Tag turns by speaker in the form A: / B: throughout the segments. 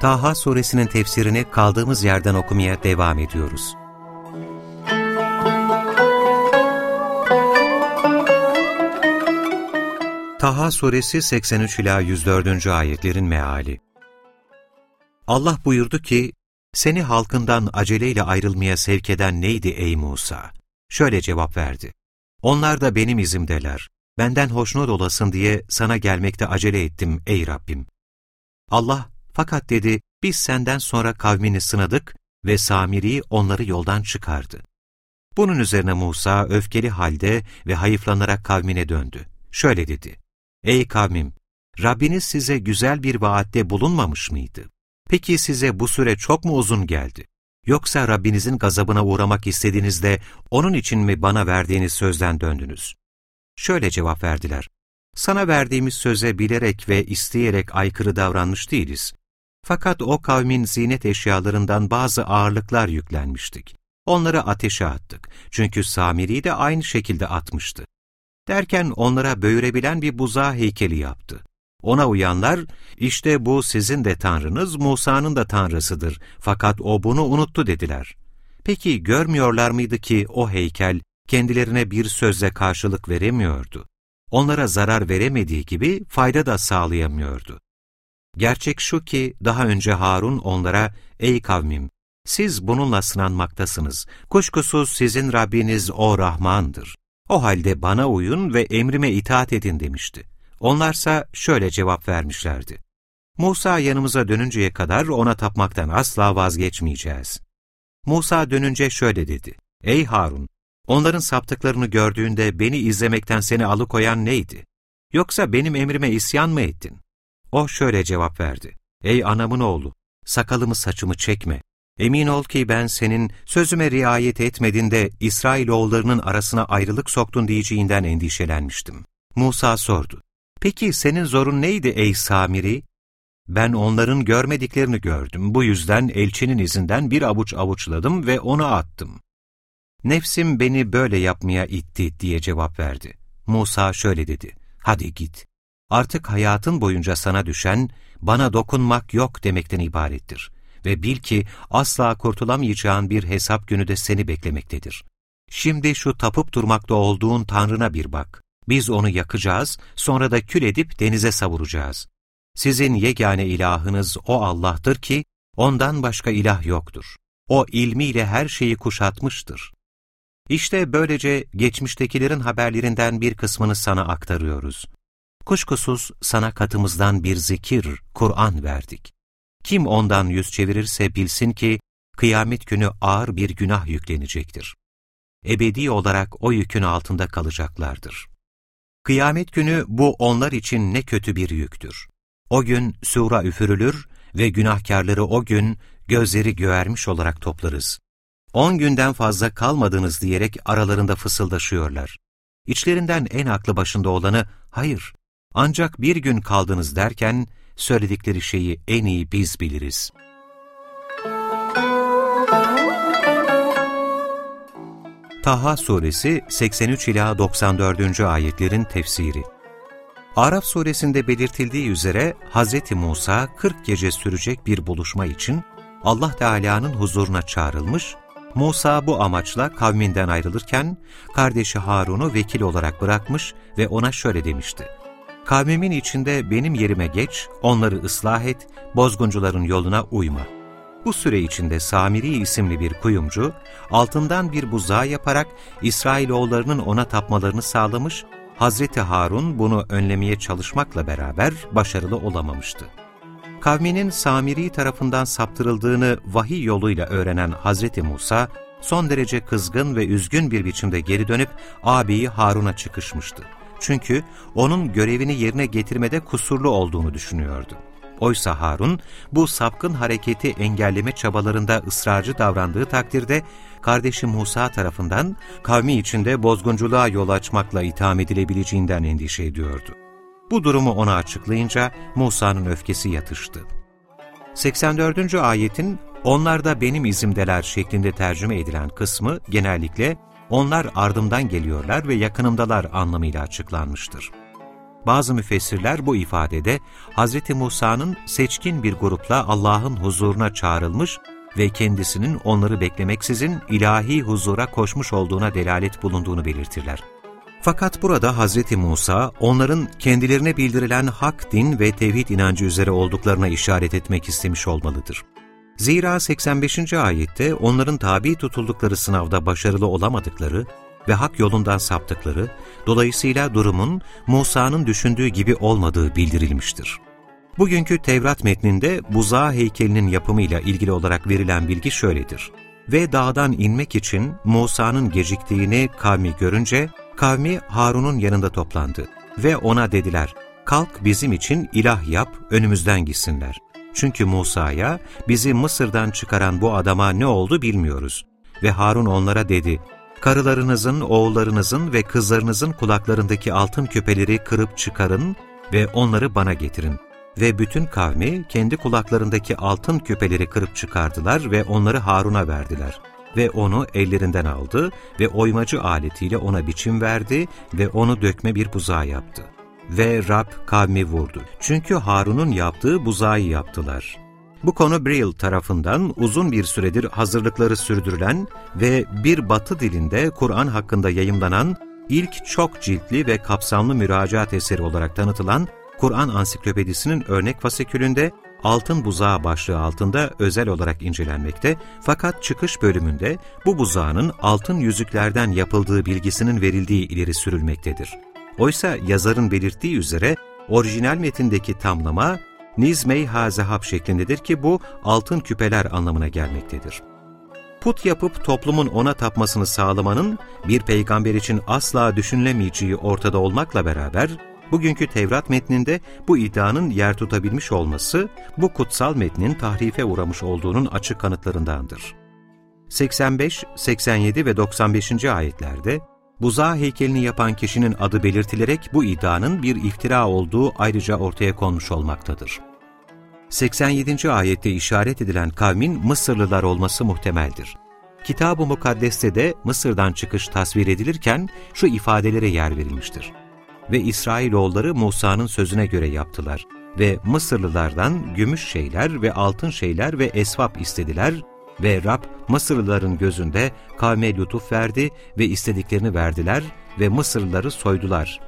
A: Taha suresinin tefsirini kaldığımız yerden okumaya devam ediyoruz. Taha suresi 83 ila 104. ayetlerin meali. Allah buyurdu ki: Seni halkından aceleyle ayrılmaya sevk eden neydi ey Musa? Şöyle cevap verdi: Onlar da benim izimdeler. Benden hoşnut olasın diye sana gelmekte acele ettim ey Rabbim. Allah fakat dedi, biz senden sonra kavmini sınadık ve Samiri onları yoldan çıkardı. Bunun üzerine Musa öfkeli halde ve hayıflanarak kavmine döndü. Şöyle dedi, Ey kavmim! Rabbiniz size güzel bir vaatte bulunmamış mıydı? Peki size bu süre çok mu uzun geldi? Yoksa Rabbinizin gazabına uğramak istediğinizde onun için mi bana verdiğiniz sözden döndünüz? Şöyle cevap verdiler. Sana verdiğimiz söze bilerek ve isteyerek aykırı davranmış değiliz. Fakat o kavmin zinet eşyalarından bazı ağırlıklar yüklenmiştik. Onları ateşe attık. Çünkü Samiri de aynı şekilde atmıştı. Derken onlara böğürebilen bir buzağı heykeli yaptı. Ona uyanlar, işte bu sizin de tanrınız, Musa'nın da tanrısıdır. Fakat o bunu unuttu dediler. Peki görmüyorlar mıydı ki o heykel kendilerine bir sözle karşılık veremiyordu? Onlara zarar veremediği gibi fayda da sağlayamıyordu. Gerçek şu ki daha önce Harun onlara, ''Ey kavmim, siz bununla sınanmaktasınız. Kuşkusuz sizin Rabbiniz o Rahman'dır. O halde bana uyun ve emrime itaat edin.'' demişti. Onlarsa şöyle cevap vermişlerdi. Musa yanımıza dönünceye kadar ona tapmaktan asla vazgeçmeyeceğiz. Musa dönünce şöyle dedi. Ey Harun! Onların saptıklarını gördüğünde beni izlemekten seni alıkoyan neydi? Yoksa benim emrime isyan mı ettin? O şöyle cevap verdi. Ey anamın oğlu, sakalımı saçımı çekme. Emin ol ki ben senin sözüme riayet etmediğinde İsrailoğullarının arasına ayrılık soktun diyeceğinden endişelenmiştim. Musa sordu. Peki senin zorun neydi ey Samiri? Ben onların görmediklerini gördüm. Bu yüzden elçinin izinden bir avuç avuçladım ve onu attım. Nefsim beni böyle yapmaya itti diye cevap verdi. Musa şöyle dedi. Hadi git. Artık hayatın boyunca sana düşen, bana dokunmak yok demekten ibarettir. Ve bil ki asla kurtulamayacağın bir hesap günü de seni beklemektedir. Şimdi şu tapıp durmakta olduğun Tanrına bir bak. Biz onu yakacağız, sonra da kül edip denize savuracağız. Sizin yegane ilahınız o Allah'tır ki, ondan başka ilah yoktur. O ilmiyle her şeyi kuşatmıştır. İşte böylece geçmiştekilerin haberlerinden bir kısmını sana aktarıyoruz. Kuşkusuz sana katımızdan bir zikir, Kur'an verdik. Kim ondan yüz çevirirse bilsin ki, kıyamet günü ağır bir günah yüklenecektir. Ebedi olarak o yükün altında kalacaklardır. Kıyamet günü bu onlar için ne kötü bir yüktür. O gün sura üfürülür ve günahkarları o gün gözleri göğermiş olarak toplarız. On günden fazla kalmadınız diyerek aralarında fısıldaşıyorlar. İçlerinden en aklı başında olanı, hayır, ancak bir gün kaldınız derken, söyledikleri şeyi en iyi biz biliriz. Taha Suresi 83 ila 94. ayetlerin tefsiri. Araf suresinde belirtildiği üzere Hz. Musa 40 gece sürecek bir buluşma için Allah Teala'nın huzuruna çağrılmış Musa bu amaçla kavminden ayrılırken kardeşi Harun'u vekil olarak bırakmış ve ona şöyle demişti. Kavmimin içinde benim yerime geç, onları ıslah et, bozguncuların yoluna uyma. Bu süre içinde Samiri isimli bir kuyumcu, altından bir buzağı yaparak İsrailoğullarının ona tapmalarını sağlamış, Hazreti Harun bunu önlemeye çalışmakla beraber başarılı olamamıştı kavminin Samiri tarafından saptırıldığını vahiy yoluyla öğrenen Hazreti Musa, son derece kızgın ve üzgün bir biçimde geri dönüp ağabeyi Harun'a çıkışmıştı. Çünkü onun görevini yerine getirmede kusurlu olduğunu düşünüyordu. Oysa Harun bu sapkın hareketi engelleme çabalarında ısrarcı davrandığı takdirde kardeşi Musa tarafından kavmi içinde bozgunculuğa yol açmakla itham edilebileceğinden endişe ediyordu. Bu durumu ona açıklayınca Musa'nın öfkesi yatıştı. 84. ayetin onlar da benim izimdeler şeklinde tercüme edilen kısmı genellikle onlar ardımdan geliyorlar ve yakınımdalar anlamıyla açıklanmıştır. Bazı müfessirler bu ifadede Hz. Musa'nın seçkin bir grupla Allah'ın huzuruna çağrılmış ve kendisinin onları beklemeksizin ilahi huzura koşmuş olduğuna delalet bulunduğunu belirtirler. Fakat burada Hz. Musa, onların kendilerine bildirilen hak din ve tevhid inancı üzere olduklarına işaret etmek istemiş olmalıdır. Zira 85. ayette onların tabi tutuldukları sınavda başarılı olamadıkları ve hak yolundan saptıkları, dolayısıyla durumun Musa'nın düşündüğü gibi olmadığı bildirilmiştir. Bugünkü Tevrat metninde buzağı heykelinin yapımıyla ilgili olarak verilen bilgi şöyledir. Ve dağdan inmek için Musa'nın geciktiğini kavmi görünce, kavmi Harun'un yanında toplandı ve ona dediler, kalk bizim için ilah yap, önümüzden gitsinler. Çünkü Musa'ya, bizi Mısır'dan çıkaran bu adama ne oldu bilmiyoruz. Ve Harun onlara dedi, karılarınızın, oğullarınızın ve kızlarınızın kulaklarındaki altın küpeleri kırıp çıkarın ve onları bana getirin. Ve bütün kavmi kendi kulaklarındaki altın küpeleri kırıp çıkardılar ve onları Harun'a verdiler. Ve onu ellerinden aldı ve oymacı aletiyle ona biçim verdi ve onu dökme bir buzağı yaptı. Ve Rab kavmi vurdu. Çünkü Harun'un yaptığı buzağı yaptılar. Bu konu Brill tarafından uzun bir süredir hazırlıkları sürdürülen ve bir batı dilinde Kur'an hakkında yayımlanan ilk çok ciltli ve kapsamlı müracaat eseri olarak tanıtılan Kur'an Ansiklopedisinin örnek fasikülünde Altın Buzağı başlığı altında özel olarak incelenmekte fakat çıkış bölümünde bu buzağının altın yüzüklerden yapıldığı bilgisinin verildiği ileri sürülmektedir. Oysa yazarın belirttiği üzere orijinal metindeki tamlama Nizmey-ha zehab şeklindedir ki bu altın küpeler anlamına gelmektedir. Put yapıp toplumun ona tapmasını sağlamanın bir peygamber için asla düşünülemeyeceği ortada olmakla beraber, bugünkü Tevrat metninde bu iddianın yer tutabilmiş olması, bu kutsal metnin tahrife uğramış olduğunun açık kanıtlarındandır. 85, 87 ve 95. ayetlerde, buzağı heykelini yapan kişinin adı belirtilerek bu iddianın bir iftira olduğu ayrıca ortaya konmuş olmaktadır. 87. ayette işaret edilen kavmin Mısırlılar olması muhtemeldir. Kitab-ı Mukaddes'te de Mısır'dan çıkış tasvir edilirken şu ifadelere yer verilmiştir. Ve İsrailoğulları Musa'nın sözüne göre yaptılar ve Mısırlılardan gümüş şeyler ve altın şeyler ve esvap istediler ve Rab Mısırlıların gözünde kavme lütuf verdi ve istediklerini verdiler ve Mısırlıları soydular.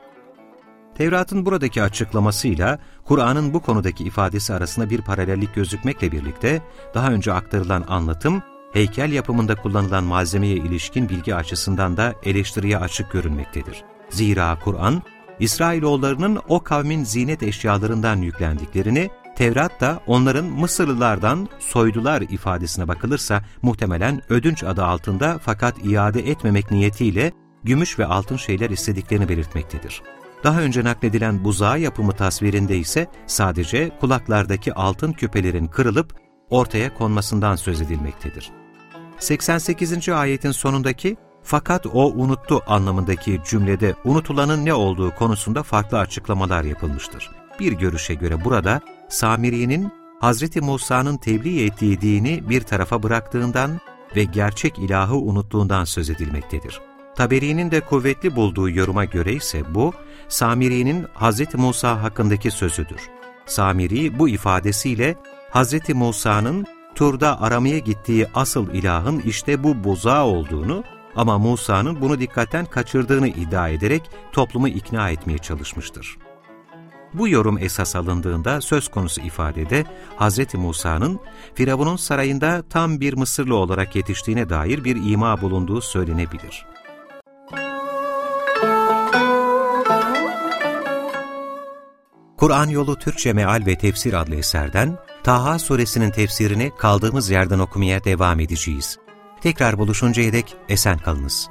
A: Tevrat'ın buradaki açıklamasıyla Kur'an'ın bu konudaki ifadesi arasında bir paralellik gözükmekle birlikte daha önce aktarılan anlatım, heykel yapımında kullanılan malzemeye ilişkin bilgi açısından da eleştiriye açık görünmektedir. Zira Kur'an, İsrailoğullarının o kavmin zinet eşyalarından yüklendiklerini, Tevrat da onların Mısırlılardan soydular ifadesine bakılırsa muhtemelen ödünç adı altında fakat iade etmemek niyetiyle gümüş ve altın şeyler istediklerini belirtmektedir. Daha önce nakledilen buzağı yapımı tasvirinde ise sadece kulaklardaki altın küpelerin kırılıp ortaya konmasından söz edilmektedir. 88. ayetin sonundaki fakat o unuttu anlamındaki cümlede unutulanın ne olduğu konusunda farklı açıklamalar yapılmıştır. Bir görüşe göre burada Samiri'nin Hz. Musa'nın tebliğ ettiği dini bir tarafa bıraktığından ve gerçek ilahı unuttuğundan söz edilmektedir. Taberi'nin de kuvvetli bulduğu yoruma göre ise bu, Samiri'nin Hz. Musa hakkındaki sözüdür. Samiri bu ifadesiyle Hz. Musa'nın Tur'da aramaya gittiği asıl ilahın işte bu buzağı olduğunu ama Musa'nın bunu dikkatten kaçırdığını iddia ederek toplumu ikna etmeye çalışmıştır. Bu yorum esas alındığında söz konusu ifadede Hz. Musa'nın Firavun'un sarayında tam bir Mısırlı olarak yetiştiğine dair bir ima bulunduğu söylenebilir. Kur'an Yolu Türkçe Meal ve Tefsir adlı eserden Taha suresinin tefsirini kaldığımız yerden okumaya devam edeceğiz. Tekrar buluşuncaya dek esen kalınız.